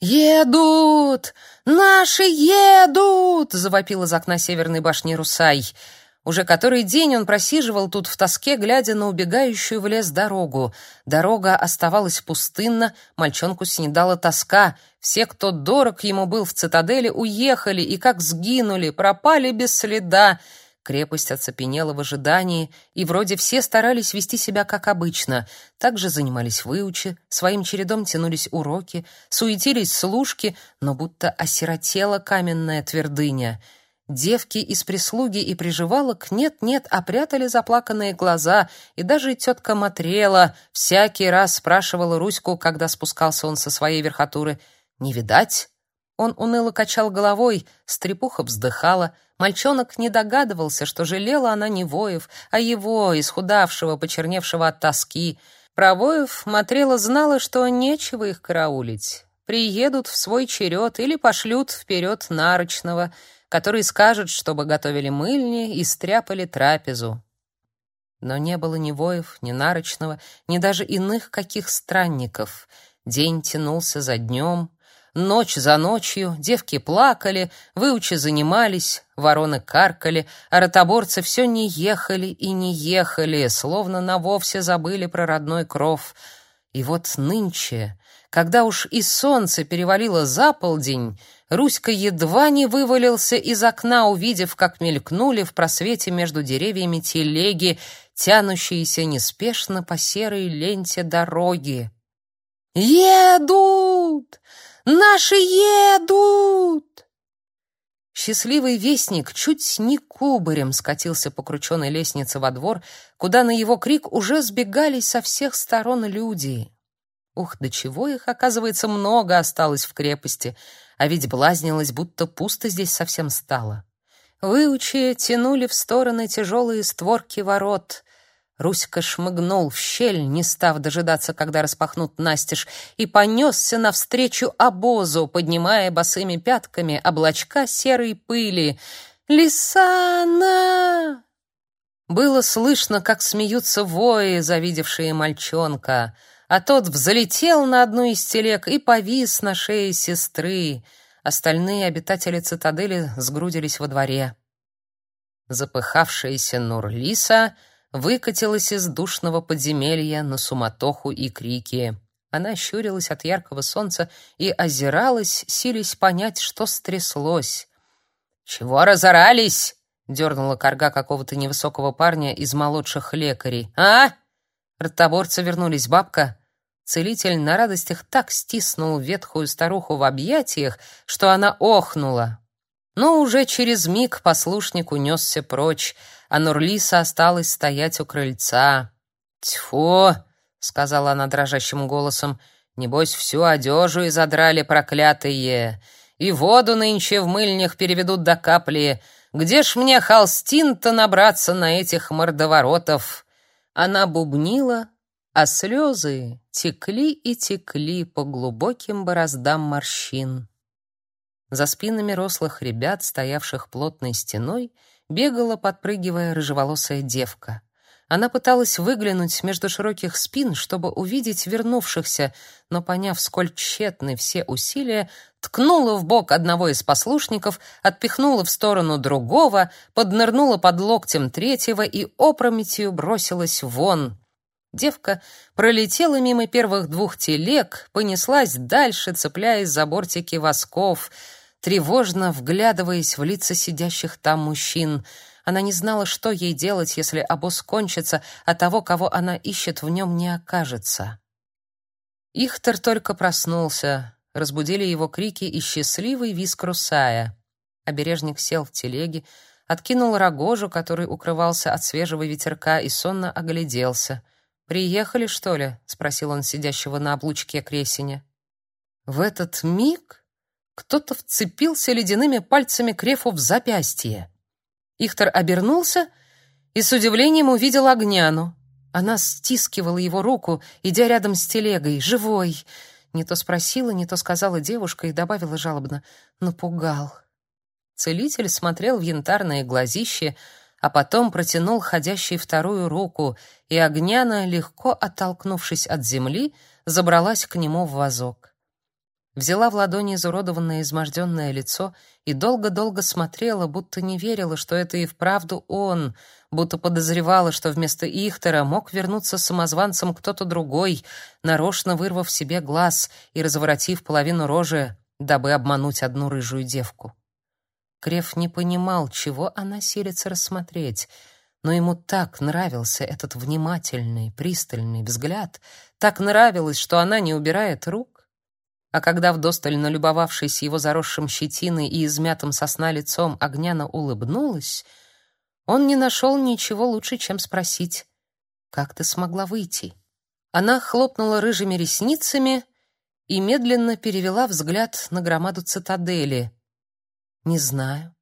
«Едут! Наши едут!» — завопил из окна северной башни Русай. Уже который день он просиживал тут в тоске, глядя на убегающую в лес дорогу. Дорога оставалась пустынна, мальчонку снедала тоска. Все, кто дорог ему был в цитадели, уехали и как сгинули, пропали без следа. Крепость оцепенела в ожидании, и вроде все старались вести себя как обычно. Также занимались выучи, своим чередом тянулись уроки, суетились служки, но будто осиротела каменная твердыня. Девки из прислуги и приживалок нет-нет, опрятали заплаканные глаза, и даже тетка Матрела всякий раз спрашивала Руську, когда спускался он со своей верхотуры, «Не видать?» Он уныло качал головой, стрепуха вздыхала. Мальчонок не догадывался, что жалела она не Воев, а его, исхудавшего, почерневшего от тоски. Про Воев Матрела знала, что нечего их караулить. Приедут в свой черед или пошлют вперед нарочного, который скажет, чтобы готовили мыльни и стряпали трапезу. Но не было ни Воев, ни нарочного, ни даже иных каких странников. День тянулся за днем, Ночь за ночью девки плакали, выучи занимались, вороны каркали, а ротоборцы все не ехали и не ехали, словно на вовсе забыли про родной кров. И вот нынче, когда уж и солнце перевалило за полдень, Руська едва не вывалился из окна, увидев, как мелькнули в просвете между деревьями телеги, тянущиеся неспешно по серой ленте дороги. «Едут! Наши едут!» Счастливый вестник чуть не кубарем скатился по крученной лестнице во двор, куда на его крик уже сбегались со всех сторон люди. Ух, до чего их, оказывается, много осталось в крепости, а ведь блазнилось, будто пусто здесь совсем стало. Выучи тянули в стороны тяжелые створки ворот. Руська шмыгнул в щель, не став дожидаться, когда распахнут настежь, и понесся навстречу обозу, поднимая босыми пятками облачка серой пыли. «Лисана!» Было слышно, как смеются вои, завидевшие мальчонка, а тот взлетел на одну из телег и повис на шее сестры. Остальные обитатели цитадели сгрудились во дворе. Запыхавшаяся Нурлиса — выкатилась из душного подземелья на суматоху и крики. Она щурилась от яркого солнца и озиралась, силясь понять, что стряслось. «Чего разорались?» — дернула корга какого-то невысокого парня из молодших лекарей. «А?» Ротоборцы вернулись бабка. Целитель на радостях так стиснул ветхую старуху в объятиях, что она охнула. Но уже через миг послушник унесся прочь, а Нурлиса осталась стоять у крыльца. «Тьфу!» — сказала она дрожащим голосом. «Небось, всю одежу изодрали проклятые, и воду нынче в мыльнях переведут до капли. Где ж мне холстин-то набраться на этих мордоворотов?» Она бубнила, а слезы текли и текли по глубоким бороздам морщин. За спинами рослых ребят, стоявших плотной стеной, бегала, подпрыгивая, рыжеволосая девка. Она пыталась выглянуть между широких спин, чтобы увидеть вернувшихся, но, поняв, сколь тщетны все усилия, ткнула в бок одного из послушников, отпихнула в сторону другого, поднырнула под локтем третьего и опрометью бросилась вон. Девка пролетела мимо первых двух телег, понеслась дальше, цепляясь за бортики восков — тревожно вглядываясь в лица сидящих там мужчин. Она не знала, что ей делать, если обоз кончится, а того, кого она ищет, в нем не окажется. Ихтер только проснулся. Разбудили его крики и счастливый визг Русая. Обережник сел в телеге, откинул рогожу, который укрывался от свежего ветерка, и сонно огляделся. «Приехали, что ли?» — спросил он сидящего на облучке кресеня. В этот миг кто-то вцепился ледяными пальцами Крефу в запястье. Ихтер обернулся и с удивлением увидел Огняну. Она стискивала его руку, идя рядом с телегой, живой. Не то спросила, не то сказала девушка и добавила жалобно: "Напугал". Целитель смотрел в янтарные глазища, а потом протянул ходящей вторую руку, и Огняна, легко оттолкнувшись от земли, забралась к нему в вазок. Взяла в ладони изуродованное изможденное лицо и долго-долго смотрела, будто не верила, что это и вправду он, будто подозревала, что вместо Ихтера мог вернуться самозванцем кто-то другой, нарочно вырвав себе глаз и разворотив половину рожи, дабы обмануть одну рыжую девку. Креф не понимал, чего она силится рассмотреть, но ему так нравился этот внимательный, пристальный взгляд, так нравилось, что она не убирает рук, а когда вдосталь налюбовавшись его заросшим щетиной и измятым сосна лицом, Огняна улыбнулась, он не нашел ничего лучше, чем спросить, «Как ты смогла выйти?» Она хлопнула рыжими ресницами и медленно перевела взгляд на громаду цитадели. «Не знаю.